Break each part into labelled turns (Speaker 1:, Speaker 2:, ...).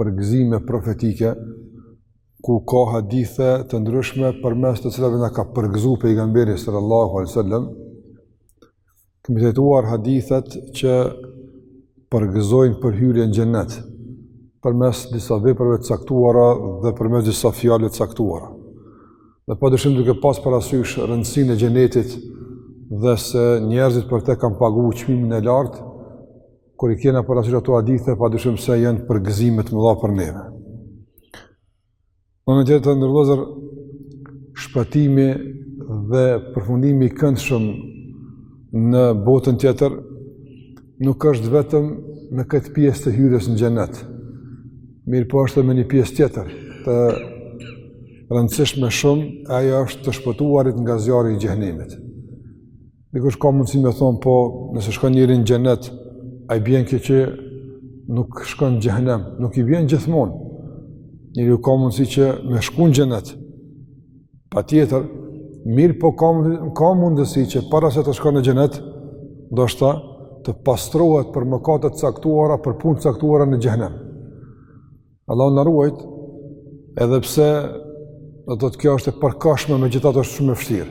Speaker 1: përgëzime profetike, ku ka hadithe të ndryshme përmes të cilave na ka përgëzu Pejgamberi sallallahu alejhi ve sel-lem, kemi trajtuar hadithet që përgëzojnë për hyrje në xhennet, përmes disa veprave të caktuara dhe përmes disa fjalëve të caktuara. Dhe pa dyshim duke pas parasysh rëndësinë e xhennetit dhe se njerëzit për te kanë pagu çmimin e lartë, Kur i kena parasysh ato hadithe, pa dyshim se janë përgëzimet të mëdha për neve. N'anë tjetër, të nderuar vëllezër, shpëtimi dhe përfundimi i këndshëm në botën tjetër nuk është vetëm me këtë pjesë të hyrjes në xhenet. Mirëpo është edhe me një pjesë tjetër të rëndësishme shumë, e ajo është të shpëtuarit nga zjarri i xhehenemit. Dikush ka mundësi me thanë, po nëse shkon njeriu në xhenet, a i bjen kjo që nuk shkon në xhehenem, nuk i bjen gjithmonë. Njeriu ka mundësi që me shku në xhenet. Patjetër, mirëpo ka, ka mundësi që para se të shkon në xhenet, ndoshta të pastrohet për mëkate t'caktuara, për punë t'caktuara në xhehenem. Allahu na ruajt, edhe pse do të kjo është e përkohshme megjithatë është shumë e vështirë.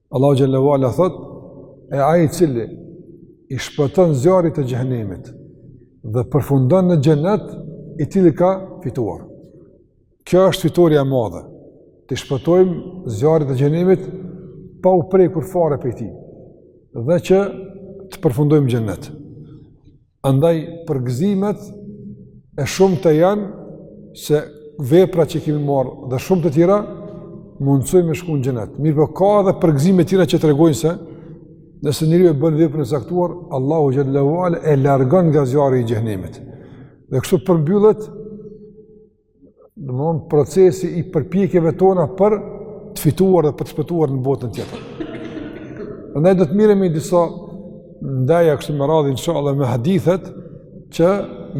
Speaker 1: Allahu xhelle ve ala thotë e ai i cili i shpëton zjarrit të xhehenemit dhe përfundon në xhenet, i tilli ka fituar. Kjo është fitorja e madhe. T'i shpëtojmë zjarrit të xhehenemit pa u prekur fare prej tij dhe që të përfundojmë n'xhenet. Andaj përgëzimet e shumta janë se veprat që kemi marrë dhe shumë të tjera mundësojnë me shku në xhenet. Mirëpo ka edhe përgëzime tjera që tregojnë se nëse njeriu e bën veprën e caktuar, Allahu xhelle ve ala e largon nga zjarri i xhehenemit. Dhe kështu përmbyllet Domethënë procesi i përpjekjeve tona për të fituar dhe për të shpëtuar në botën tjetër. Andaj do të merremi në disa ndaja kështu me radhë, inshallah, me hadithet që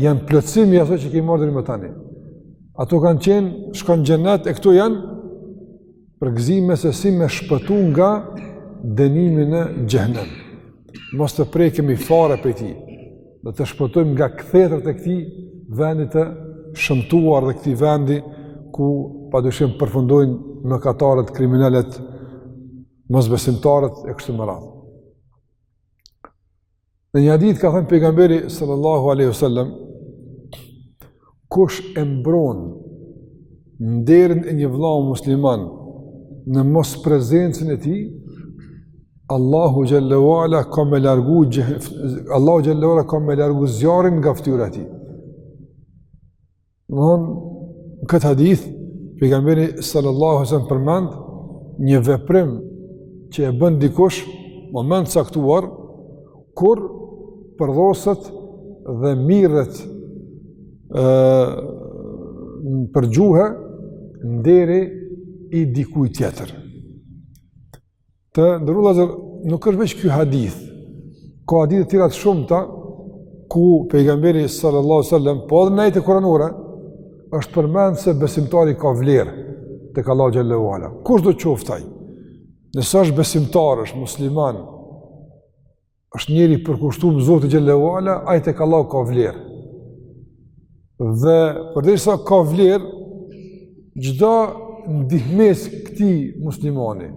Speaker 1: janë plotësim i asaj që kemi marrë deri më tani. Ato kanë qenë, shkon n'xhenet, e këto janë përgëzime se si me shpëtu nga dënimi në xhehenem. Mos të prekemi fare prej tij, dhe të shpëtojmë nga kthetrat e këtij vendi të shëmtuar dhe këtij vendi ku pa dyshim përfundojnë mëkatarët, kriminelët, mosbesimtarët e kështu me radhë. Në një hadith ka thënë pejgamberi sallallahu alaihi wasallam kush e mbron nderin e një vllau musliman në mosprezencën e tij Allahu xhelle ue ala ka me largu Allahu xhelle ue ala ka me largu zjarrin nga fytyra e tij. Në këtë hadith pejgamberi sallallahu alaihi wasallam përmend një veprim që e bën dikush n'moment t'caktuar kur përdhoset dhe mirret nëpër gjuhë nderi i dikujt tjetër. Të nderuar vllazër, nuk është veç ky hadith, ka hadithe të tjera të shumta, ku pejgamberi sallallahu sallam, po edhe në ajetet kuranore, është përmend se besimtari ka vlerë tek Allahu xhelle ue ala. Kushdo qoftë ai. Nëse është besimtar, është musliman, është njeri i përkushtum Zotit xhelle ue ala, ai tek Allahu ka vlerë. Dhe përderisa ka vlerë, çdo ndihmesë këtij muslimani,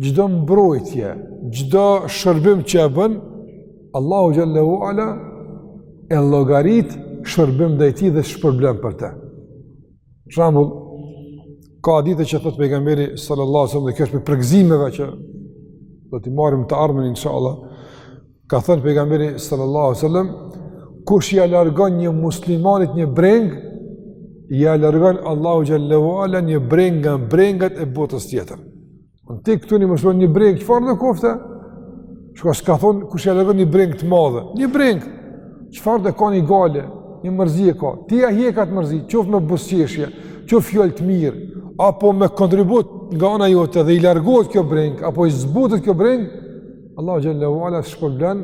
Speaker 1: çdo mbrojtje, çdo shërbim që e bën, Allahu xhelle ue ala e llogarit shërbim ndaj tij dhe shpërblen për te. Për shembull, ka hadithe që thotë pejgamberi sallallahu alajhi wasallam dhe kjo është prej përgëzimeve që do t'i marrim të ardhmen inshallah. Ka thënë pejgamberi sallallahu alajhi wasallam, kush ia largon një muslimanit një brengë, ia largon Allahu xhelle ue ala një brengë nga brengat e botës tjetër. Në ti këtu një muslimani një brengë, çfarëdo qoftë. Çka s'ka thonë, kush ia largon një brengë të madhe? Një brengë, çfarëdo, ka një gajle, një mërzi e ka. Ti ia hjek atë mërzi, qoftë me buzëqeshje, qoftë fjalë të mirë, apo me kontribut nga ona jote dhe i largohet kjo brengë, apo i zbutet kjo brengë, Allahu xhelle ue ala të shpërblen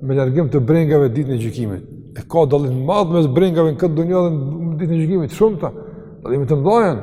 Speaker 1: me largim të brengave ditën e gjykimit. E ka dallim t'madh mes brengave në këtë dunja dhe në ditën e gjykimit, shumta, dallime të mdha janë,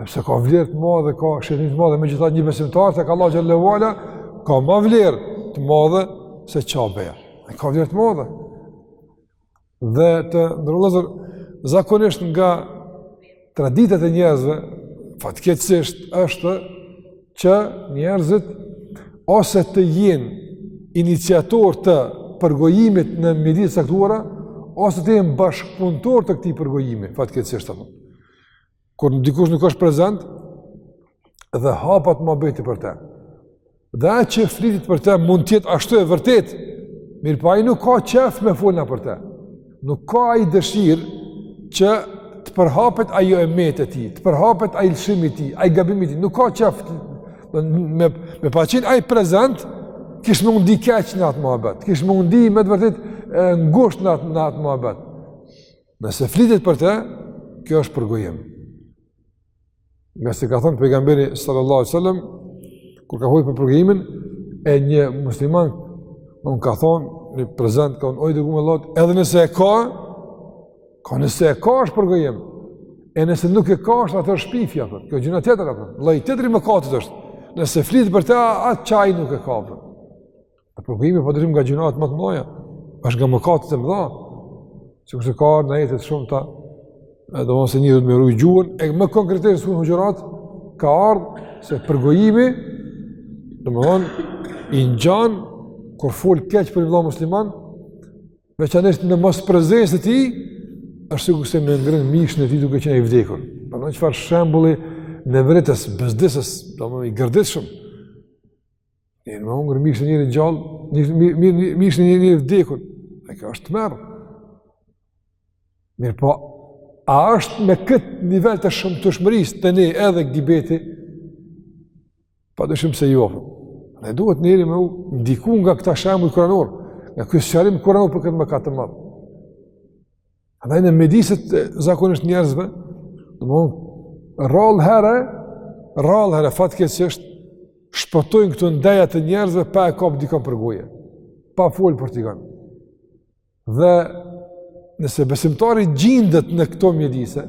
Speaker 1: Sepse ka vlerë të madhe, ka shenjtëri të madhe, megjithatë një besimtar tek Allahu xhelle ue ala ka ma vlerë të madhe se Qabeja. Ai ka vlerë të madhe. Dhe të nderuar vllazër zakonisht nga traditat e njerëzve, fatkeqësisht është që njerëzit ose të jenë iniciatorë të përgojimit në mjedise të caktuara ose të jenë bashkëpunëtorë të këtij përgojimi, fatkeqësisht apo. Kur dikush nuk është prezent, dhe hapet muhabeti për te. Dhe ajo që flitet për te mund të jetë ashtu e vërtet, mirëpo ai nuk ka qejf me fol na për te. Nuk ka ai dëshirë që të përhapet ajo e metë e tij, të përhapet ai lëshimi i tij, ai gabimi i tij, nuk ka qejf, me, me pas qenë ai prezent, kish me u ndi keq në atë muhabet, kish me u ndi me të vërtet ngusht në atë, në atë muhabet. Nëse flitet për të, kjo është përgojim. Ngase ka thënë pejgamberi sallallahu alaihi wasallam kur ka fol për përgojimin e një muslimani, i ka thënë një prezent ka thënë o i dërgumi i Allahut, edhe nëse e ka, ka nëse e ka është përgojim. E nëse nuk e ka është atëherë shpifja, për. kjo gjynah tjetër, për. lloj tjetër i mëkatit është, nëse flet për te, atë që ai nuk e ka, për. E përgojimi pa dyshim nga gjynahet më të mëdha, është nga mëkatet e mëdha. Sikur që ka ardhë në ajetet e shumta, do të thotë njeri me rujt gjuhën, e më konkretisht në Huxhurat ka ardhur se përgojimi do të thon i ngjan kur fol keq për vëlla musliman, veçanërisht në mosprezencë të tij, është sikur se me ngrënë mishin e tij duke qenë i vdekur. Pra çfarë shembulli neveritës, bezdisës, domethënë i gërditshëm, Njeri me hongër mishin e njerit gjallë, mishin e njerit vdekur. E kjo është tmerr. Mirëpo, a është me këtë nivel të shëmtushmërisë te ne edhe gibeti? Pa dyshim se jo. Dhe duhet njeri me u ndiku nga këta shembuj kuranorë, nga ky sqarim kuranor për këtë mëkat të madh. Andaj në mjediset zakonisht të njerëzve, domethënë, rrallëherë, rrallëherë, fatkeqësisht, shpëtojnë këto ndeja të njerëzve, pa e kapë dikon për goje, pa folë për dikan. Dhe nëse besimtari gjindet në këto mjedise,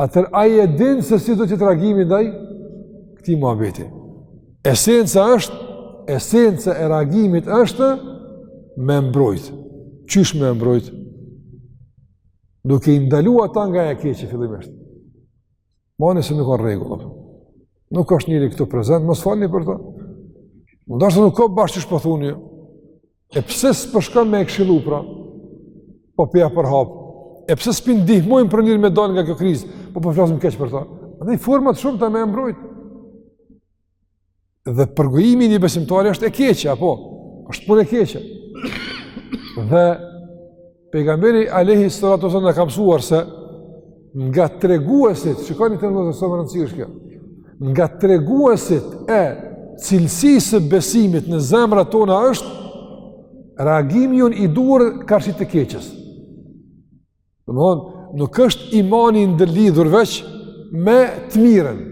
Speaker 1: Atëherë ai e din se si do të jetë reagimi ndaj këtij muhabeti. Esenca është, esenca e reagimit është me e mbrojt. Qysh me e mbrojt? Duke i ndalu ata nga e keqe fillimisht. Manë se nuk ka rregulla. Nuk është njeri këtu prezent, mos folni për te. Ndoshta nuk a bash qysh po thuni. E pse s'po shkon me e këshillu pra? Po po ia përhap. E pse s'po i ndihmojmë pra njerit me dal nga kjo krizë? Po po flasim keq për ta. Andaj format e shumta me e mbrojt. Dhe përgojimi i një besimtari është e keqe apo është punë e keqe. Dhe Pejgamberi alejhi salatu selam na ka mësuar se nga treguesit, çka është shumë e rëndësishme kjo, nga treguesit e cilësisë së besimit në zemrat tona është reagimi jonë i duhur karshi të keqës. Domethënë, nuk është imani ndërlidhur veç me të mirën.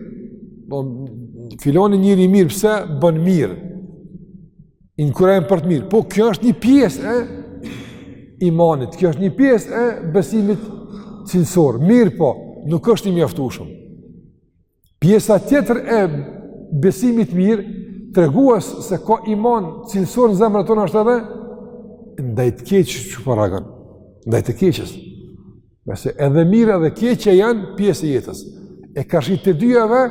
Speaker 1: Filani njeri i mirë, pse bën mirë? Inkurajon për të mirë. Po, kjo është një pjesë e imanit. Kjo është një pjesë e besimit cilësor. Mirëpo, nuk është e mjaftueshme. Pjesa tjetër e besimit të mirë, tregues se ka iman cilësor në zemrën tonë është edhe ndaj të keqës që po reagon, ndaj të keqës. Se edhe e mira edhe e keqja janë pjesë e jetës. E karshi të dyjave,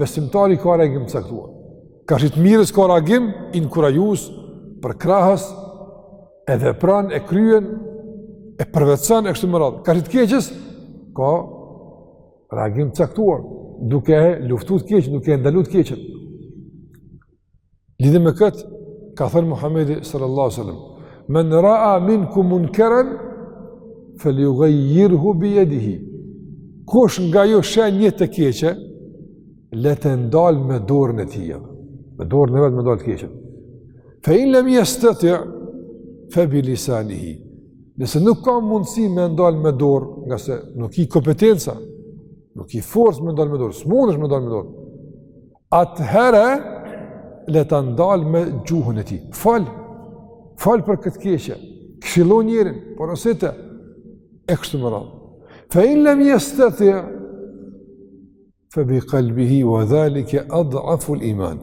Speaker 1: besimtari ka reagim të caktuar. Karshi të mirës ka reagim, inkurajues, përkrahës, e vepron, e kryen, e përvetëson, e kështu me radhë. Karshi të keqes, ka reagim të caktuar, duke e luftu të keqën, duke e ndalu të keqën. Lidhur me këtë, ka thënë Muhammedi sallallahu sallam, men raa minkum munkeren, fel jugajjirhu bi jedihi. Kush nga ju sheh një të keqe, le ta ndalë me dorën e tij. Me dorën e vet me ndalë të keqen. Fe in lem jestati, fe bi lisanihi. Nëse nuk ka mundësi me e ndalë me dorë, ngase nuk ki kompetenca, nuk ki forcë me ndalë me dorë, s'mundesh me ndalë me dorë, atëherë le ta ndal me gjuhën e tij. Fol. Fol për këtë të keqe. Këshillo njerin, porosite e kështu me radhë. Fa in lam yastati fa bi qalbihi wa dhalika adhafu al-iman.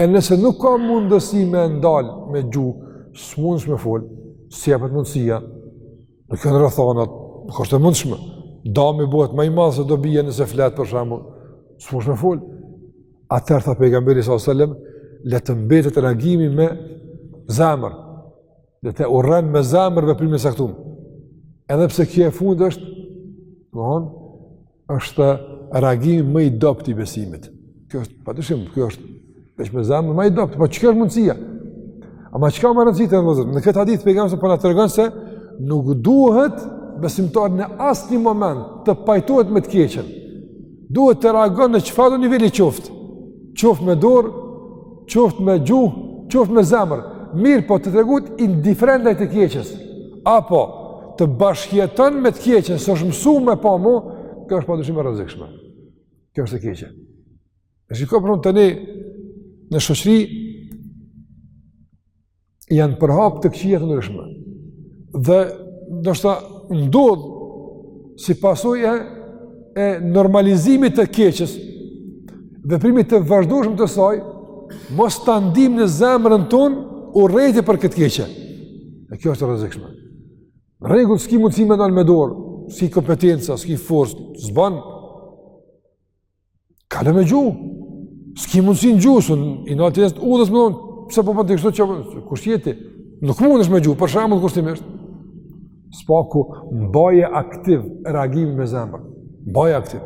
Speaker 1: E nëse nuk ka mundësi me e ndal me gjuhë, s'mundsh me fol, s'të jepet mundësia, Nuk janë rrethanat, nuk është e mundshme, dami bëhet më i madhë se dobia nëse flet për shembull, s'mundsh me folë. Atëherë tha pejgamberi s.a.s. le të mbetet reagimi me zemër, le ta urren me zemër veprimin e caktum. Edhe pse kjo e fundit është, domethonë, është reagimi më i dobët i besimit. Kjo është, pa dyshim, kjo është veç me zemër, më i dobët, po ç'kjo është mundësia? Ama çka ka më rëndësi të... në këtë hadith, pejgamberi s.a.s. po na tregon se nuk duhet besimtar në asnjë moment të pajtohet me të keqen. Duhet të reagon në çfarëdo niveli qoftë. Qoftë me dorë, qoftë me gjuhë, qoftë me zemër, mirëpo të tregohet indiferent ndaj të keqes. Apo të bashkëjeton me të keqen, se është msu me pa, mo, kjo është padyshim e rrezikshme. Kjo është e keqe. E shiko për shembull tani në shoqëri janë përhap të këqija të ndryshme. Dhe ndoshta ndodh si pasojë e, e normalizimit të keqes, veprimit të vazhdueshëm të saj, mos ta ndim në zemrën tonë urrejtje për këtë të keqe. E kjo është e rrezikshme. Rregull s'ki mundësi me ndalë me dorë, s'ki kompetenca, s'ki forcë, s'ban, Kalo me gjuhë, s'ki mundësi me gjuhë, se i nënatjes, udhës me donë, pse po për ty kështu që, kështu jeti, nuk mund as me gjuhë, për shembull kështë i mështë. S'paku, mbaje aktiv, reagimin me zemër, mbaje aktiv.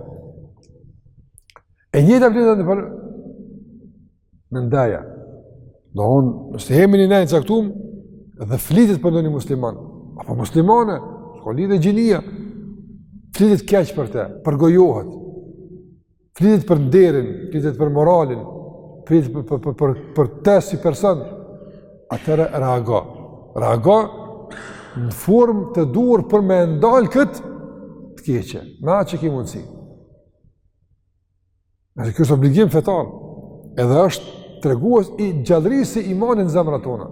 Speaker 1: E njëta vlen edhe nëpër, ndeja. Domethënë, nëse jemi në ndejë t'caktume dhe flitet për ndonjë musliman, apo muslimane, s'ka lidhje gjinia. Flitet keq për të, përgojohet. Flitet për nderin, flitet për moralin, flitet për për për për, për të si person. Atëherë reago. Reago në formë të duhur për me e ndal kët të keqe. Me atë që ki mundësi. Se kjo është obligim fetar, edhe është tregues i gjallërisë së imanit në zemrat tona.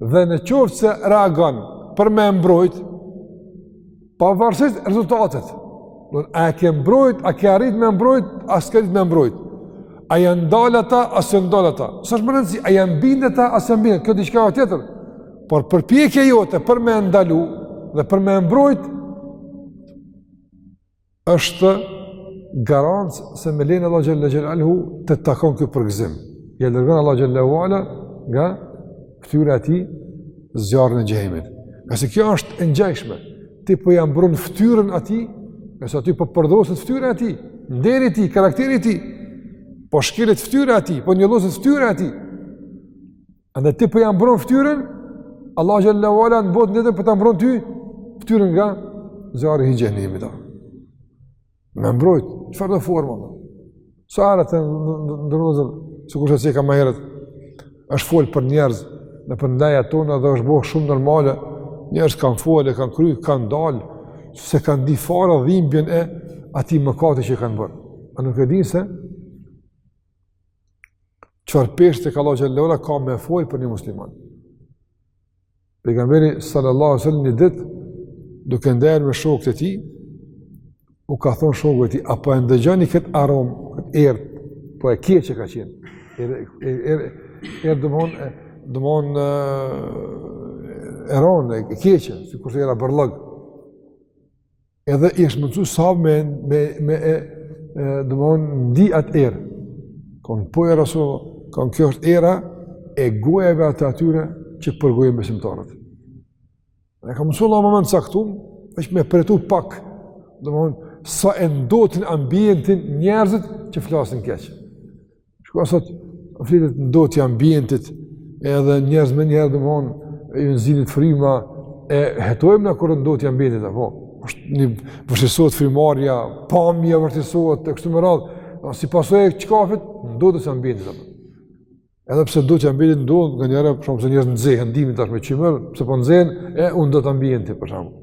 Speaker 1: Dhe në qoftë se reagon për me e mbrojt, pavarësisht rezultatit, a e ke mbrojt, a ke arrit me mbrojt, a s'ke arrit me mbrojt. A janë ndalë ata, a s'janë ndalë ata. S'është me rëndësi, a janë bindë ata, a s'janë bindë, kjo diçka o tjetër. Por përpjekja jote për me ndalu dhe për me mbrojt, është garancë se me lejen e Allahut xhele xhelaluhu të takon ky përgëzim. Ja largon Allahu xhele ue ala nga ftyra e tij zjarrin e xhehenemit. Se kjo është e ngjajshme, ti po ja mbron fytyrën atij, nëse aty po përdhoset fytyra e tij, nderi i tij, karakteri i tij, po shkelet fytyra atij, po njolloset fytyra atij. Andaj ti po ja mbron fytyrën, Allahu xhele ue ala në botën tjetër ta mbron ty fytyrën nga zjarri i xhehenemit. Me mbrojt, çfarëdo forme? Sa herë të nderuar vllazën, sikurse ceka më herët. Është fol për njerëz nëpër ndeja tona dhe është bë shumë normale, njerëz kanë fol e kanë kry, kanë dal, s'e kanë ndi fare dhimbjen e atij mëkati që kanë bërë. A nuk e di se Çfarë peshe te Allahu xhele ue ala, ka me folë për një musliman. Pejgamberi sallallahu alejhi ue sellem një ditë, duke ndejt me shokët e tij, u ka thonë shokëve të tij, a po e ndëgjoni këtë aromë, këtë erë, po e keqe ka qenë. Erë, erë, erë, erë, domethënë, domethënë, aromë e keqe, sikurse era bërllog. Edhe i është mundësu sahabëve me, me, me e, e domethonë, ndi atë erë. Konë po ja Rasulullah, konë kjo është era e gojave të atyre që përgojnë besimtarët. E ka mundësu Allah n'moment caktum, është me përjetu pak, domethonë, sa e ndotin ambientin njerëzit që flasin keq. Shiko sot, flitet ndotja e ambientit, edhe njerëz me njerëz domethonë, e ju nzihet fryma, e hetojmë nganjëherë ndotjen e ambientit, apo, është një vështirësohet frymarrja, pamja vështirësohet, e kështu me radhë, po, si pasojë e çkafit, ndotjes së ambientit, apo. Edhe pse ndotja e ambientit ndodh, nganjëherë, për shembull se njerëz nxehen, n'dimër tash me qymyr, pse po nxehen, e u ndot ambienti, për shembull.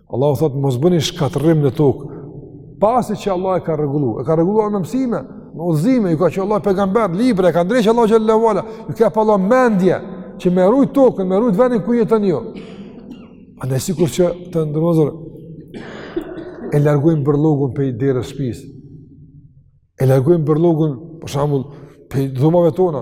Speaker 1: Allahu thotë mos bëni shkatërrim në tokë. Pasi që Allah e ka rregullu, e ka rregullu me mësime, me udhëzime, i ka çu Allah pejgamber libra, e ka ndreq Allah xhelle ve ala. Ju ka fal mendje që me rujt tokën, me rujt vendin ku jeton ju. Andaj sikur që të ndrozur e largojmë bërllogun prej derës shpisë, e largojmë bërllogun, për shembull, prej dhomave tona,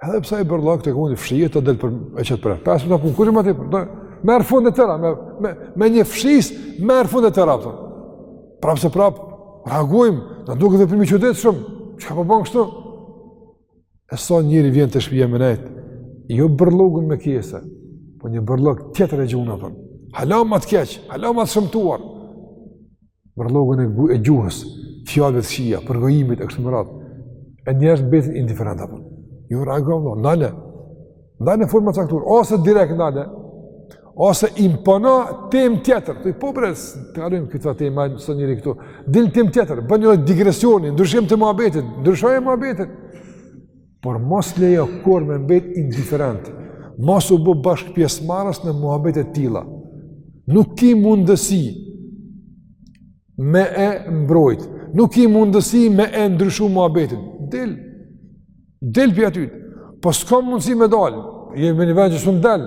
Speaker 1: Edhe pse ai bërllog tek fundi fshihet të del prap e qet prap. Pas më punë kush më ti do merr fund të tëra me me me një fshisë merr fund të tëra ato. Prap se prap reagojm, na duket veprim i çuditshëm. Çka po bën kështu? E sa njeri vjen te shpia me nejt, jo bërllogun me kese, po një bërllog tjetër e gjun, a themi. Hala ma të keq, hala ma të shëmtuar. Bërllogun e, e gjuhës, fjalëve të këqija, përgojimit e kështu me radhë, e njerëz mbetin indiferent apo. Jo reago, no, ndale, ndale në formë t'caktume, ose direkt ndale, ose impono temë tjetër, thuj po bre, ta harrojmë këtë temë, së njëri këtu, dil n'temë tjetër, bën një digresion, ndryshim të muhabetit, ndryshoje muhabetin, por mos lejo kurrë me mbet indiferent, mos u bë bashkëpjesëmarrës në muhabete të tilla, nuk ki mundësi me e mbrojt, nuk ki mundësi me e ndryshu muhabetin, del, del prej atyt, po s'ka mundësi me dal, jemi me një vend që s'un del,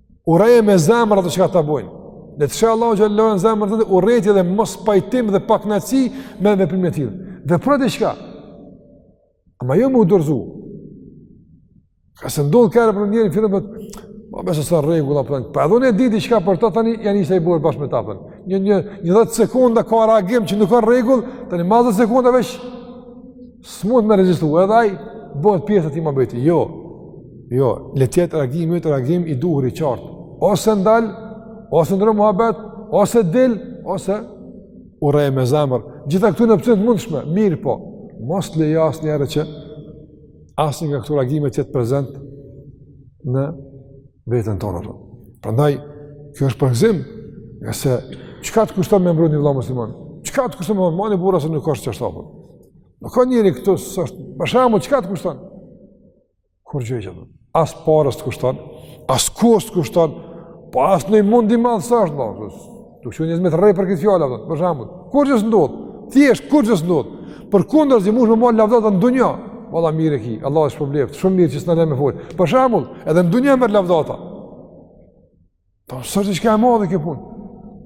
Speaker 1: Urreje me zemër ato që ka të bojnë. Le të sheh Allah që n'zemër tënde urrejtje dhe mospajtim dhe pakënaqësi me veprime të tilla. Dhe provo diçka, ama jo me u dorzu. Ka se ndodh nganjëherë për njerën, firën për të, ma besë së regu, da përën, po edhe unë e di diçka për ta, tani janë i se i bërë bashkë me ta përën. Një, një, një dhjetë sekonda ka reagim që nuk ka rregull, tani mas dhjetë sekonda vesh, S'mund me rezistu, edhe ai, bëhet pjesë e atij muhabeti. Jo, jo, le të jetë reagim, të jetë reagim i duhur i qartë. Ose ndal, ose ndërro muhabet, ose dil, ose urreje me zemër. Gjitha këto janë të mundshme, mirëpo, mos lejo asnjëherë që asnjë nga këto reagime të jetë prezent në veten tonë. Prandaj, kjo është përgëzim, ngase çka të kushton me mbrojt një vlla musliman? Çka të kushton me mbrojt një vlla musliman? Mani burra se nuk është që është apër. Nuk ka njeri këtu, s'është, për shembull, çka të kushton? Kurgjë domethënë. As pare s'të kushton, as kohë s'të kushton, po as ndonjë mund i madh s'është, jo, s'është. Thu që njerëz me të rreh për këtë fjalë, domethënë, për shembull, kurgjë s'të ndodh. Thjesht, kurgjë s'të ndodh. Përkundrazi munesh me marrë lavdata edhe në dunja, vallahi mirë e ki, Allahu të shpërbleftë, shumë mirë që s'na le me folë. Për shembull, edhe në dunja merr lavdata. Po s'është kaq e madhe kjo punë.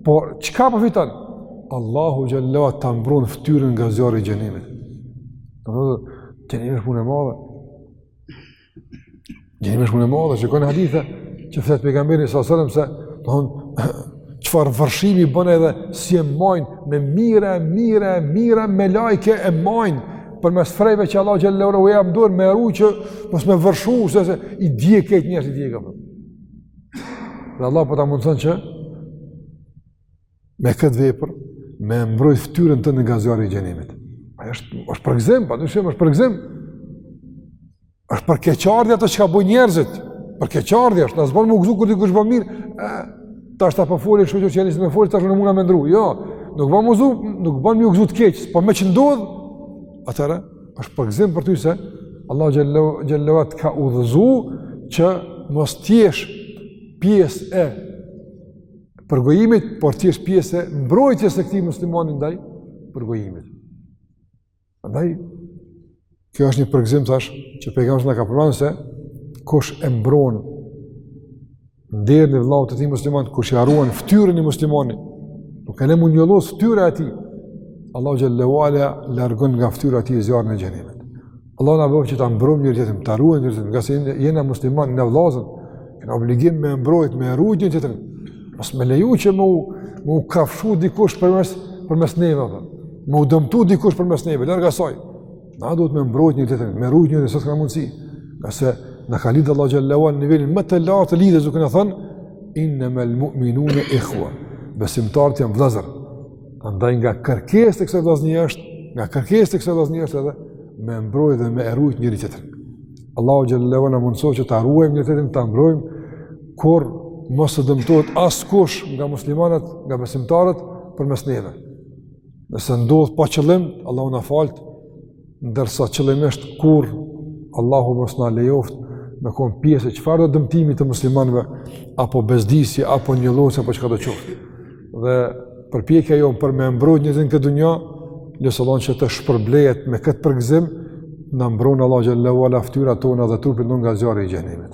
Speaker 1: Po çka po fiton? Allahu xhele ve ala ta mbron fytyrën nga zjarri i xhehenemit. Do të thotë, xhehenemi është punë e madhe. Xhehenemi është punë e madhe, që kemi hadithe që flet pejgamberi alejhi selam se don çfarë vërshimi bën edhe si e mbajnë me mijëra, mijëra, mijëra melaike e mbajnë përmes frejve që Allahu xhele ve ala ua jep n'dorë me e ru që mos me vërshu se, se i djeg këta njerëz i djeg këta. Dhe Allahu po ta mundëson që me këtë vepër, me mbrojt fytyrën tënde nga zjarri i xhehenemit. A është, është përgëzim, pa dyshim, është përgëzim. Është për keqardhje ato çka bojnë njerëzit. Për keqardhje është, na s'ban me u gëzu kur dikush, bo mirë, e, tash ata po folin, shyqyr që ja nisi me folë, tash unë muna me ndru. Jo, nuk ban me u gëzu, nuk ban me iu gëzu të keqes, po meqë ndodh, atëherë, është përgëzim për ty se Allahu xhele ve ala t'ka udhëzu që mos t'jesh pjesë e përgojimit, por t'jesh pjesë e mbrojtjes së këtij muslimani ndaj përgojimit. Andaj, kjo është një përgëzim thash që pejgamberi na ka përmend se kush e mbron nderin e vëllaut të tij musliman, kush ia ruan fytyrën e muslimanit, nuk e le m'u njollos fytyra e tij. Allahu xhele ve ala largon nga fytyra e tij zjarrin e xhehenemit. Allahu na bëftë që ta mbrojmë njëri tjetrin, ta ruajmë njëri tjetrin, ngase jena muslimanë vëllazën, kemi obligim me mbrojt, me rujt njëri tjetrin. Mos me leju që me m'u kafshu dikush përmes përmes neve apo me u dëmtu dikush përmes neve, larg asaj. Na duhet me mbrojt njëri tjetrin, me rujt njërin, sa t'ka mundësi. Ngase na ka lidh Allahu xhele ve ala në nivelin më të lartë të lidhjes, duke na thënë, innemel mu'minune ihve. Besimtarët janë vllëzër. Andaj nga kërkesat e kësaj vllaznie është, nga kërkesat e kësaj vllaznie është edhe, me mbrojt dhe me e rujt njëri tjetrin. Allahu xhele ve ala na mundësoftë që ta ruajmë njëri tjetrin, ta mbrojmë, kurrë mos të dëmtohet askush nga muslimanët, nga besimtarët, përmes neve. Nëse ndodh pa qëllim, Allahu na faltë, ndërsa qëllimisht kurrë Allahu mos na lejoftë me kon pjesë e çfarëdo dëmtimi të muslimanëve apo bezdisje apo njollosje apo çkado qoftë. Dhe përpjekja jonë për me mbrojt në këtë dunja, inshallah që të shpërblehet me këtë përgëzim, na mbron Allahu xhel-le ue ala fytyrat tona dhe trupin tonë nga zjarri i xhehenemit.